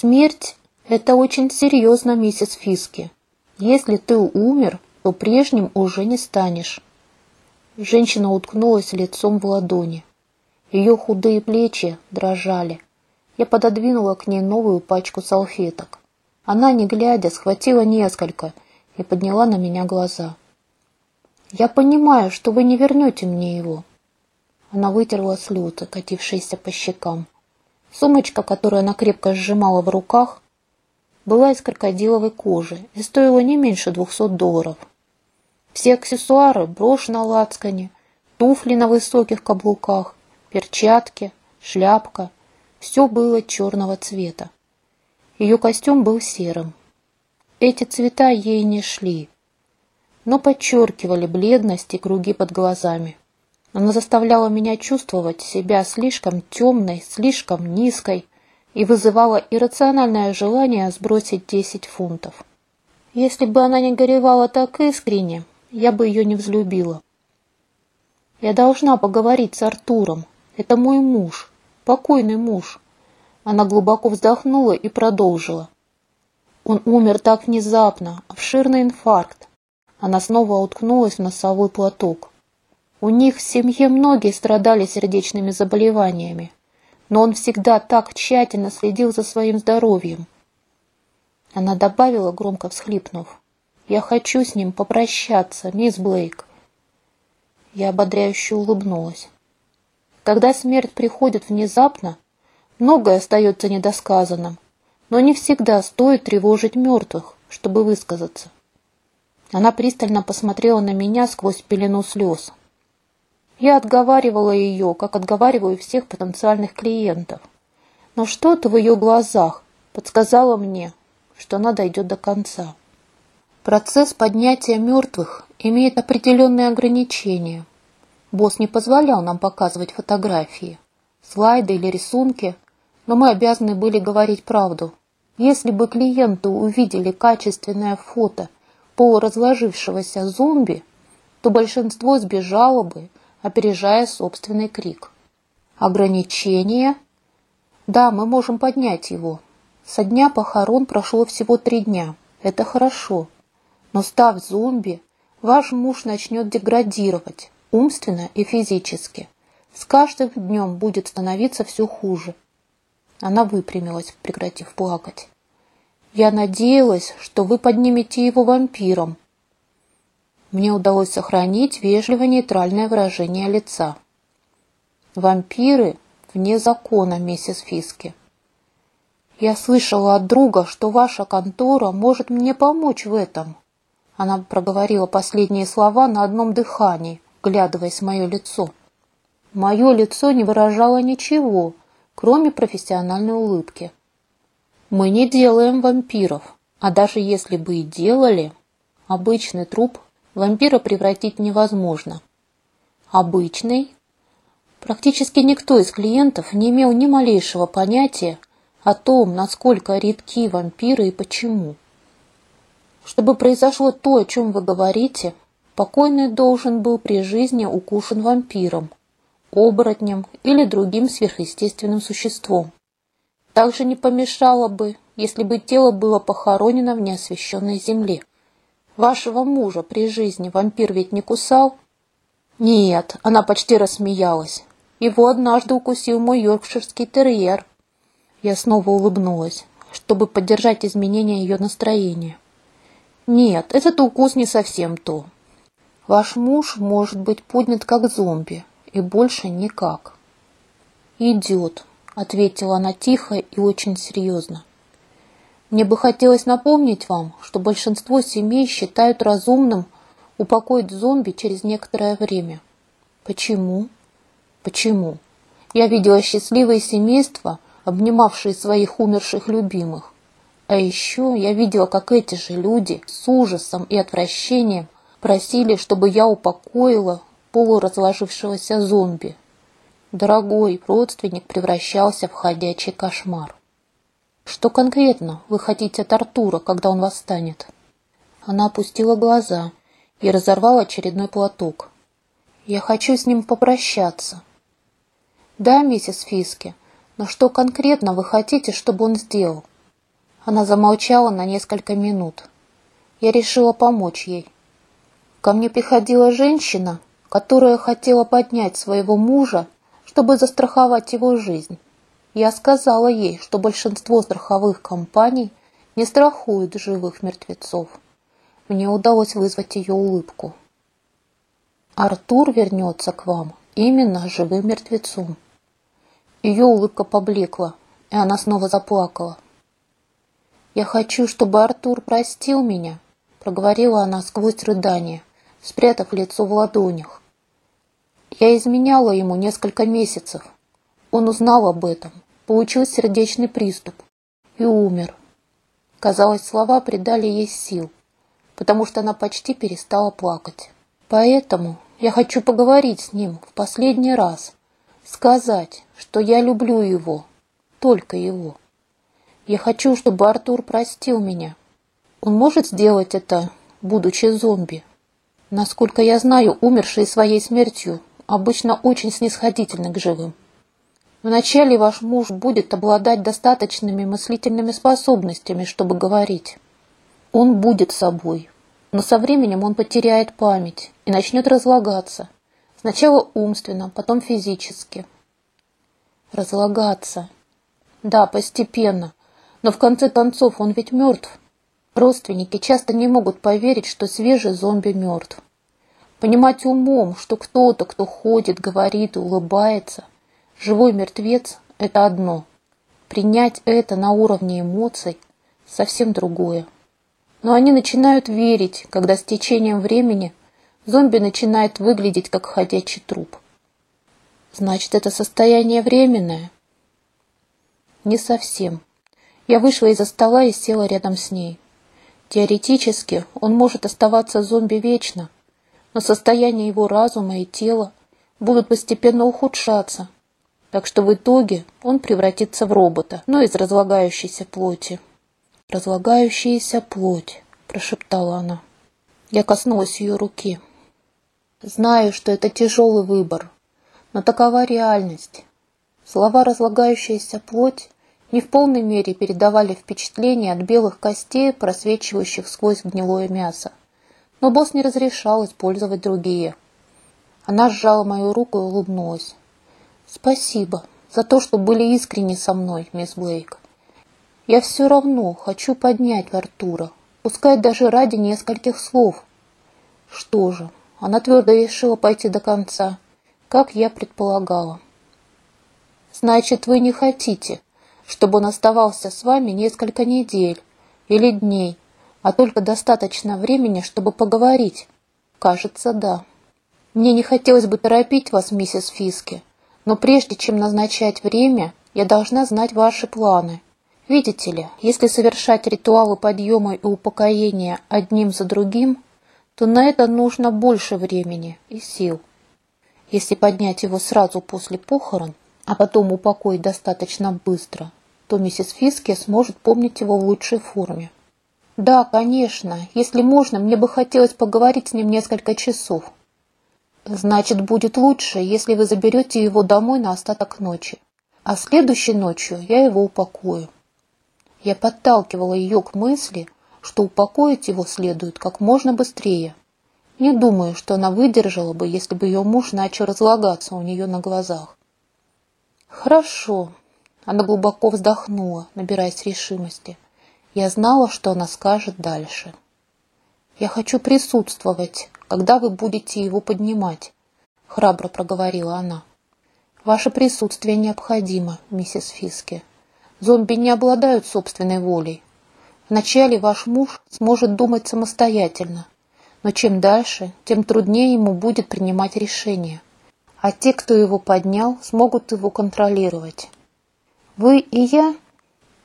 Смерть – это очень серьезно, миссис Фиски. Если ты умер, то прежним уже не станешь. Женщина уткнулась лицом в ладони. Ее худые плечи дрожали. Я пододвинула к ней новую пачку салфеток. Она, не глядя, схватила несколько и подняла на меня глаза. «Я понимаю, что вы не вернете мне его». Она вытерла слезы, катившиеся по щекам. Сумочка, которую она крепко сжимала в руках, была из крокодиловой кожи и стоила не меньше 200 долларов. Все аксессуары, брошь на лацкане, туфли на высоких каблуках, перчатки, шляпка – все было черного цвета. Ее костюм был серым. Эти цвета ей не шли, но подчеркивали бледность и круги под глазами. Она заставляла меня чувствовать себя слишком темной, слишком низкой и вызывала иррациональное желание сбросить 10 фунтов. Если бы она не горевала так искренне, я бы ее не взлюбила. Я должна поговорить с Артуром. Это мой муж, покойный муж. Она глубоко вздохнула и продолжила. Он умер так внезапно, обширный инфаркт. Она снова уткнулась в носовой платок. У них в семье многие страдали сердечными заболеваниями, но он всегда так тщательно следил за своим здоровьем. Она добавила, громко всхлипнув, «Я хочу с ним попрощаться, мисс Блейк». Я ободряюще улыбнулась. Когда смерть приходит внезапно, многое остается недосказанным, но не всегда стоит тревожить мертвых, чтобы высказаться. Она пристально посмотрела на меня сквозь пелену слез. Я отговаривала ее, как отговариваю всех потенциальных клиентов. Но что-то в ее глазах подсказало мне, что она дойдет до конца. Процесс поднятия мертвых имеет определенные ограничения. Босс не позволял нам показывать фотографии, слайды или рисунки, но мы обязаны были говорить правду. Если бы клиенты увидели качественное фото полуразложившегося зомби, то большинство сбежало бы опережая собственный крик. Ограничение? Да, мы можем поднять его. Со дня похорон прошло всего три дня. Это хорошо. Но став зомби, ваш муж начнет деградировать, умственно и физически. С каждым днем будет становиться все хуже. Она выпрямилась, прекратив плакать. Я надеялась, что вы поднимете его вампиром, мне удалось сохранить вежливо-нейтральное выражение лица. Вампиры вне закона, миссис Фиски. Я слышала от друга, что ваша контора может мне помочь в этом. Она проговорила последние слова на одном дыхании, глядываясь в мое лицо. Мое лицо не выражало ничего, кроме профессиональной улыбки. Мы не делаем вампиров, а даже если бы и делали, обычный труп вампира превратить невозможно. Обычный. Практически никто из клиентов не имел ни малейшего понятия о том, насколько редки вампиры и почему. Чтобы произошло то, о чем вы говорите, покойный должен был при жизни укушен вампиром, оборотнем или другим сверхъестественным существом. Также не помешало бы, если бы тело было похоронено в неосвещенной земле. Вашего мужа при жизни вампир ведь не кусал?» «Нет», — она почти рассмеялась. «Его однажды укусил мой йоркширский терьер». Я снова улыбнулась, чтобы поддержать изменение ее настроения. «Нет, этот укус не совсем то. Ваш муж может быть поднят как зомби, и больше никак». «Идет», — ответила она тихо и очень серьезно. Мне бы хотелось напомнить вам, что большинство семей считают разумным упокоить зомби через некоторое время. Почему? Почему? Я видела счастливые семейства, обнимавшие своих умерших любимых. А еще я видела, как эти же люди с ужасом и отвращением просили, чтобы я упокоила полуразложившегося зомби. Дорогой родственник превращался в ходячий кошмар. Что конкретно вы хотите от Артура, когда он восстанет? Она опустила глаза и разорвала очередной платок. Я хочу с ним попрощаться. Да, миссис Фиски, но что конкретно вы хотите, чтобы он сделал? Она замолчала на несколько минут. Я решила помочь ей. Ко мне приходила женщина, которая хотела поднять своего мужа, чтобы застраховать его жизнь. Я сказала ей, что большинство страховых компаний не страхуют живых мертвецов. Мне удалось вызвать ее улыбку. Артур вернется к вам именно живым мертвецом. Ее улыбка поблекла, и она снова заплакала. «Я хочу, чтобы Артур простил меня», — проговорила она сквозь рыдание, спрятав лицо в ладонях. «Я изменяла ему несколько месяцев. Он узнал об этом получил сердечный приступ и умер. Казалось, слова придали ей сил, потому что она почти перестала плакать. Поэтому я хочу поговорить с ним в последний раз, сказать, что я люблю его, только его. Я хочу, чтобы Артур простил меня. Он может сделать это, будучи зомби? Насколько я знаю, умершие своей смертью обычно очень снисходительны к живым. Вначале ваш муж будет обладать достаточными мыслительными способностями, чтобы говорить. Он будет собой. Но со временем он потеряет память и начнет разлагаться. Сначала умственно, потом физически. Разлагаться. Да, постепенно. Но в конце концов он ведь мертв. Родственники часто не могут поверить, что свежий зомби мертв. Понимать умом, что кто-то, кто ходит, говорит и улыбается, Живой мертвец – это одно. Принять это на уровне эмоций – совсем другое. Но они начинают верить, когда с течением времени зомби начинает выглядеть как ходячий труп. Значит, это состояние временное? Не совсем. Я вышла из-за стола и села рядом с ней. Теоретически он может оставаться зомби вечно, но состояние его разума и тела будут постепенно ухудшаться – так что в итоге он превратится в робота, но из разлагающейся плоти. «Разлагающаяся плоть», – прошептала она. Я коснулась ее руки. Знаю, что это тяжелый выбор, но такова реальность. Слова «разлагающаяся плоть» не в полной мере передавали впечатление от белых костей, просвечивающих сквозь гнилое мясо. Но босс не разрешал использовать другие. Она сжала мою руку и улыбнулась. Спасибо за то, что были искренни со мной, мисс Блейк. Я все равно хочу поднять Артура, пускай даже ради нескольких слов. Что же, она твердо решила пойти до конца, как я предполагала. Значит, вы не хотите, чтобы он оставался с вами несколько недель или дней, а только достаточно времени, чтобы поговорить? Кажется, да. Мне не хотелось бы торопить вас, миссис Фиски, но прежде чем назначать время, я должна знать ваши планы. Видите ли, если совершать ритуалы подъема и упокоения одним за другим, то на это нужно больше времени и сил. Если поднять его сразу после похорон, а потом упокоить достаточно быстро, то миссис Фиски сможет помнить его в лучшей форме. «Да, конечно. Если можно, мне бы хотелось поговорить с ним несколько часов. Значит, будет лучше, если вы заберете его домой на остаток ночи. А следующей ночью я его упакую. Я подталкивала ее к мысли, что упокоить его следует как можно быстрее. Не думаю, что она выдержала бы, если бы ее муж начал разлагаться у нее на глазах. «Хорошо», — она глубоко вздохнула, набираясь решимости. «Я знала, что она скажет дальше». «Я хочу присутствовать, когда вы будете его поднимать», — храбро проговорила она. «Ваше присутствие необходимо, миссис Фиски. Зомби не обладают собственной волей. Вначале ваш муж сможет думать самостоятельно, но чем дальше, тем труднее ему будет принимать решения. А те, кто его поднял, смогут его контролировать. Вы и я?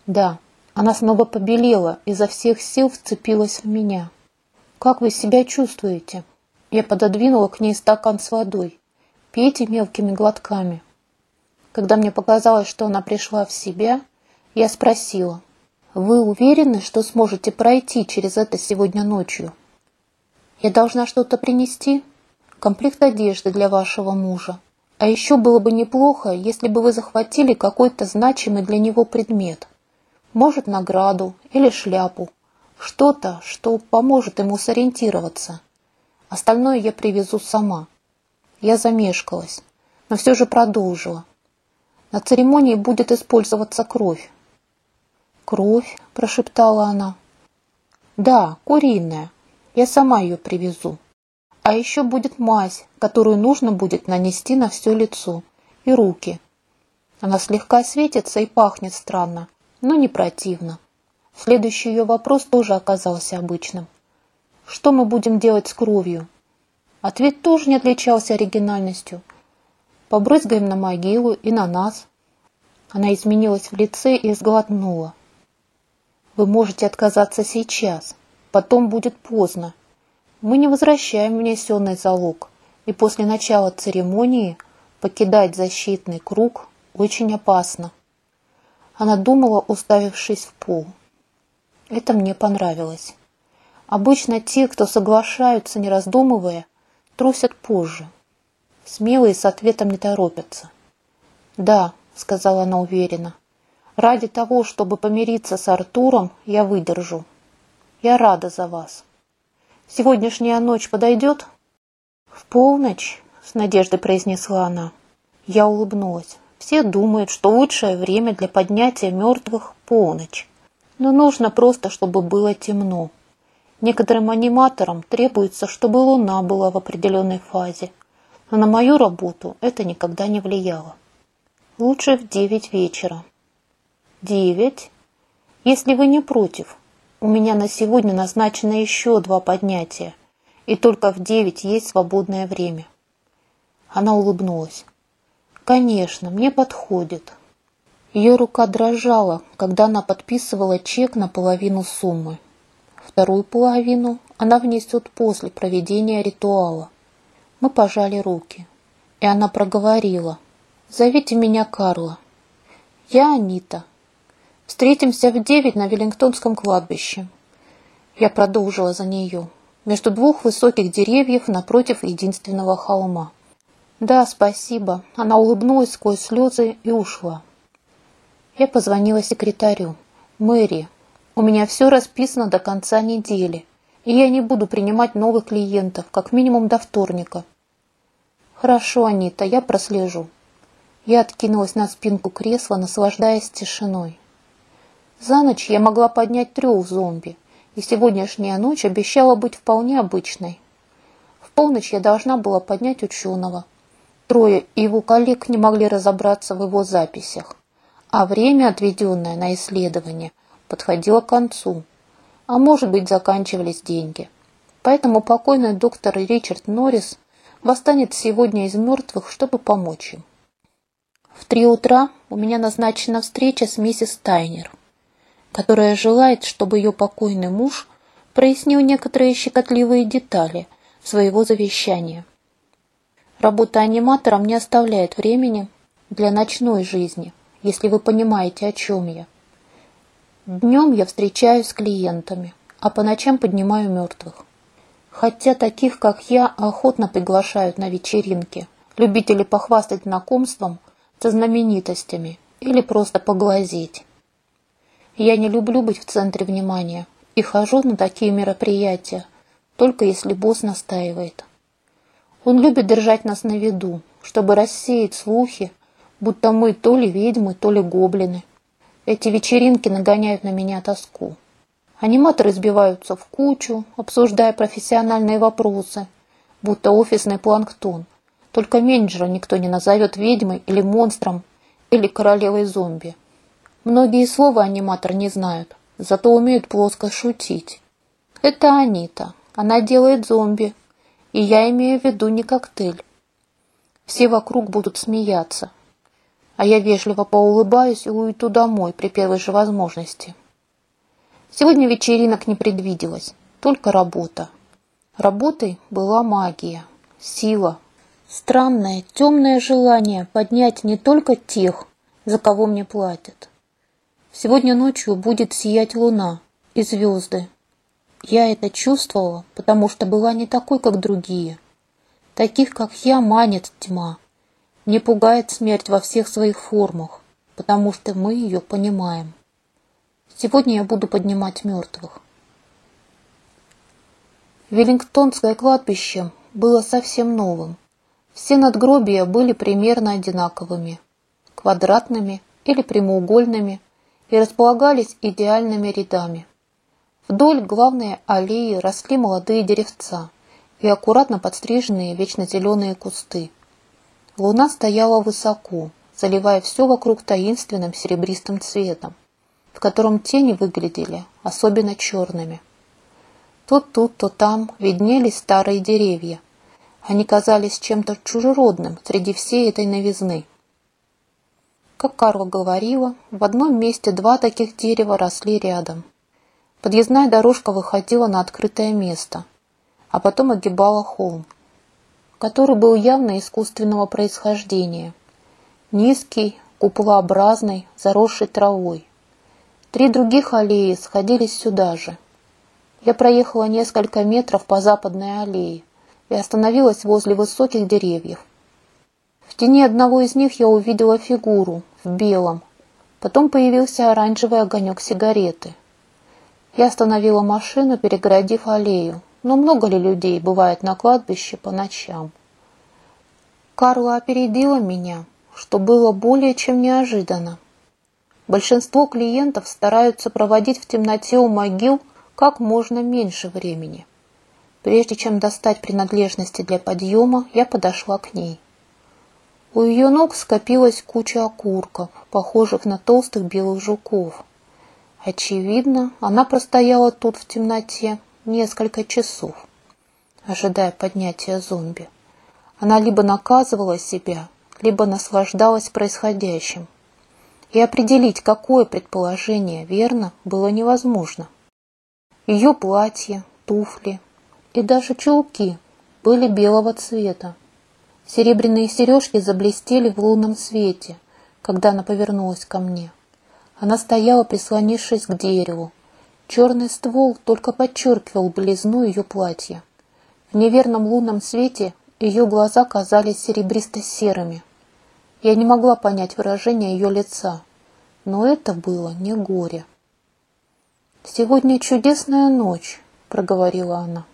Да. Она снова побелела, изо всех сил вцепилась в меня. «Как вы себя чувствуете?» Я пододвинула к ней стакан с водой. «Пейте мелкими глотками». Когда мне показалось, что она пришла в себя, я спросила, «Вы уверены, что сможете пройти через это сегодня ночью?» «Я должна что-то принести?» «Комплект одежды для вашего мужа. А еще было бы неплохо, если бы вы захватили какой-то значимый для него предмет. Может, награду или шляпу, что-то, что поможет ему сориентироваться. Остальное я привезу сама. Я замешкалась, но все же продолжила. На церемонии будет использоваться кровь. «Кровь?» – прошептала она. «Да, куриная. Я сама ее привезу. А еще будет мазь, которую нужно будет нанести на все лицо и руки. Она слегка светится и пахнет странно, но не противно. Следующий ее вопрос тоже оказался обычным. «Что мы будем делать с кровью?» Ответ тоже не отличался оригинальностью. «Побрызгаем на могилу и на нас». Она изменилась в лице и сглотнула. «Вы можете отказаться сейчас. Потом будет поздно. Мы не возвращаем внесенный залог, и после начала церемонии покидать защитный круг очень опасно». Она думала, уставившись в пол. Это мне понравилось. Обычно те, кто соглашаются, не раздумывая, трусят позже. Смелые с ответом не торопятся. «Да», — сказала она уверенно, — «ради того, чтобы помириться с Артуром, я выдержу. Я рада за вас. Сегодняшняя ночь подойдет?» «В полночь», — с надеждой произнесла она. Я улыбнулась. «Все думают, что лучшее время для поднятия мертвых — полночь но нужно просто, чтобы было темно. Некоторым аниматорам требуется, чтобы луна была в определенной фазе, но на мою работу это никогда не влияло. Лучше в 9 вечера. 9. Если вы не против, у меня на сегодня назначено еще два поднятия, и только в 9 есть свободное время. Она улыбнулась. Конечно, мне подходит. Ее рука дрожала, когда она подписывала чек на половину суммы. Вторую половину она внесет после проведения ритуала. Мы пожали руки, и она проговорила. «Зовите меня Карла. Я Анита. Встретимся в девять на Веллингтонском кладбище». Я продолжила за нее. Между двух высоких деревьев напротив единственного холма. «Да, спасибо». Она улыбнулась сквозь слезы и ушла. Я позвонила секретарю. «Мэри, у меня все расписано до конца недели, и я не буду принимать новых клиентов, как минимум до вторника». «Хорошо, Анита, я прослежу». Я откинулась на спинку кресла, наслаждаясь тишиной. За ночь я могла поднять трех зомби, и сегодняшняя ночь обещала быть вполне обычной. В полночь я должна была поднять ученого. Трое его коллег не могли разобраться в его записях а время, отведенное на исследование, подходило к концу, а может быть заканчивались деньги. Поэтому покойный доктор Ричард Норрис восстанет сегодня из мертвых, чтобы помочь им. В три утра у меня назначена встреча с миссис Тайнер, которая желает, чтобы ее покойный муж прояснил некоторые щекотливые детали своего завещания. Работа аниматором не оставляет времени для ночной жизни – если вы понимаете, о чем я. Днем я встречаюсь с клиентами, а по ночам поднимаю мертвых. Хотя таких, как я, охотно приглашают на вечеринки. Любители похвастать знакомством со знаменитостями или просто поглазеть. Я не люблю быть в центре внимания и хожу на такие мероприятия, только если босс настаивает. Он любит держать нас на виду, чтобы рассеять слухи будто мы то ли ведьмы, то ли гоблины. Эти вечеринки нагоняют на меня тоску. Аниматоры сбиваются в кучу, обсуждая профессиональные вопросы, будто офисный планктон. Только менеджера никто не назовет ведьмой или монстром, или королевой зомби. Многие слова аниматор не знают, зато умеют плоско шутить. Это Анита. Она делает зомби. И я имею в виду не коктейль. Все вокруг будут смеяться, а я вежливо поулыбаюсь и уйду домой при первой же возможности. Сегодня вечеринок не предвиделось, только работа. Работой была магия, сила, странное темное желание поднять не только тех, за кого мне платят. Сегодня ночью будет сиять луна и звезды. Я это чувствовала, потому что была не такой, как другие. Таких, как я, манит тьма не пугает смерть во всех своих формах, потому что мы ее понимаем. Сегодня я буду поднимать мертвых. Веллингтонское кладбище было совсем новым. Все надгробия были примерно одинаковыми, квадратными или прямоугольными, и располагались идеальными рядами. Вдоль главной аллеи росли молодые деревца и аккуратно подстриженные вечно зеленые кусты. Луна стояла высоко, заливая все вокруг таинственным серебристым цветом, в котором тени выглядели особенно черными. То тут, то там виднелись старые деревья. Они казались чем-то чужеродным среди всей этой новизны. Как Карла говорила, в одном месте два таких дерева росли рядом. Подъездная дорожка выходила на открытое место, а потом огибала холм который был явно искусственного происхождения. Низкий, куполообразный, заросший травой. Три других аллеи сходились сюда же. Я проехала несколько метров по западной аллее и остановилась возле высоких деревьев. В тени одного из них я увидела фигуру в белом. Потом появился оранжевый огонек сигареты. Я остановила машину, перегородив аллею, но много ли людей бывает на кладбище по ночам? Карла опередила меня, что было более чем неожиданно. Большинство клиентов стараются проводить в темноте у могил как можно меньше времени. Прежде чем достать принадлежности для подъема, я подошла к ней. У ее ног скопилась куча окурков, похожих на толстых белых жуков. Очевидно, она простояла тут в темноте несколько часов, ожидая поднятия зомби. Она либо наказывала себя, либо наслаждалась происходящим. И определить, какое предположение верно, было невозможно. Ее платье, туфли и даже чулки были белого цвета. Серебряные сережки заблестели в лунном свете, когда она повернулась ко мне. Она стояла, прислонившись к дереву, Черный ствол только подчеркивал близну ее платья. В неверном лунном свете ее глаза казались серебристо-серыми. Я не могла понять выражение ее лица, но это было не горе. «Сегодня чудесная ночь», — проговорила она.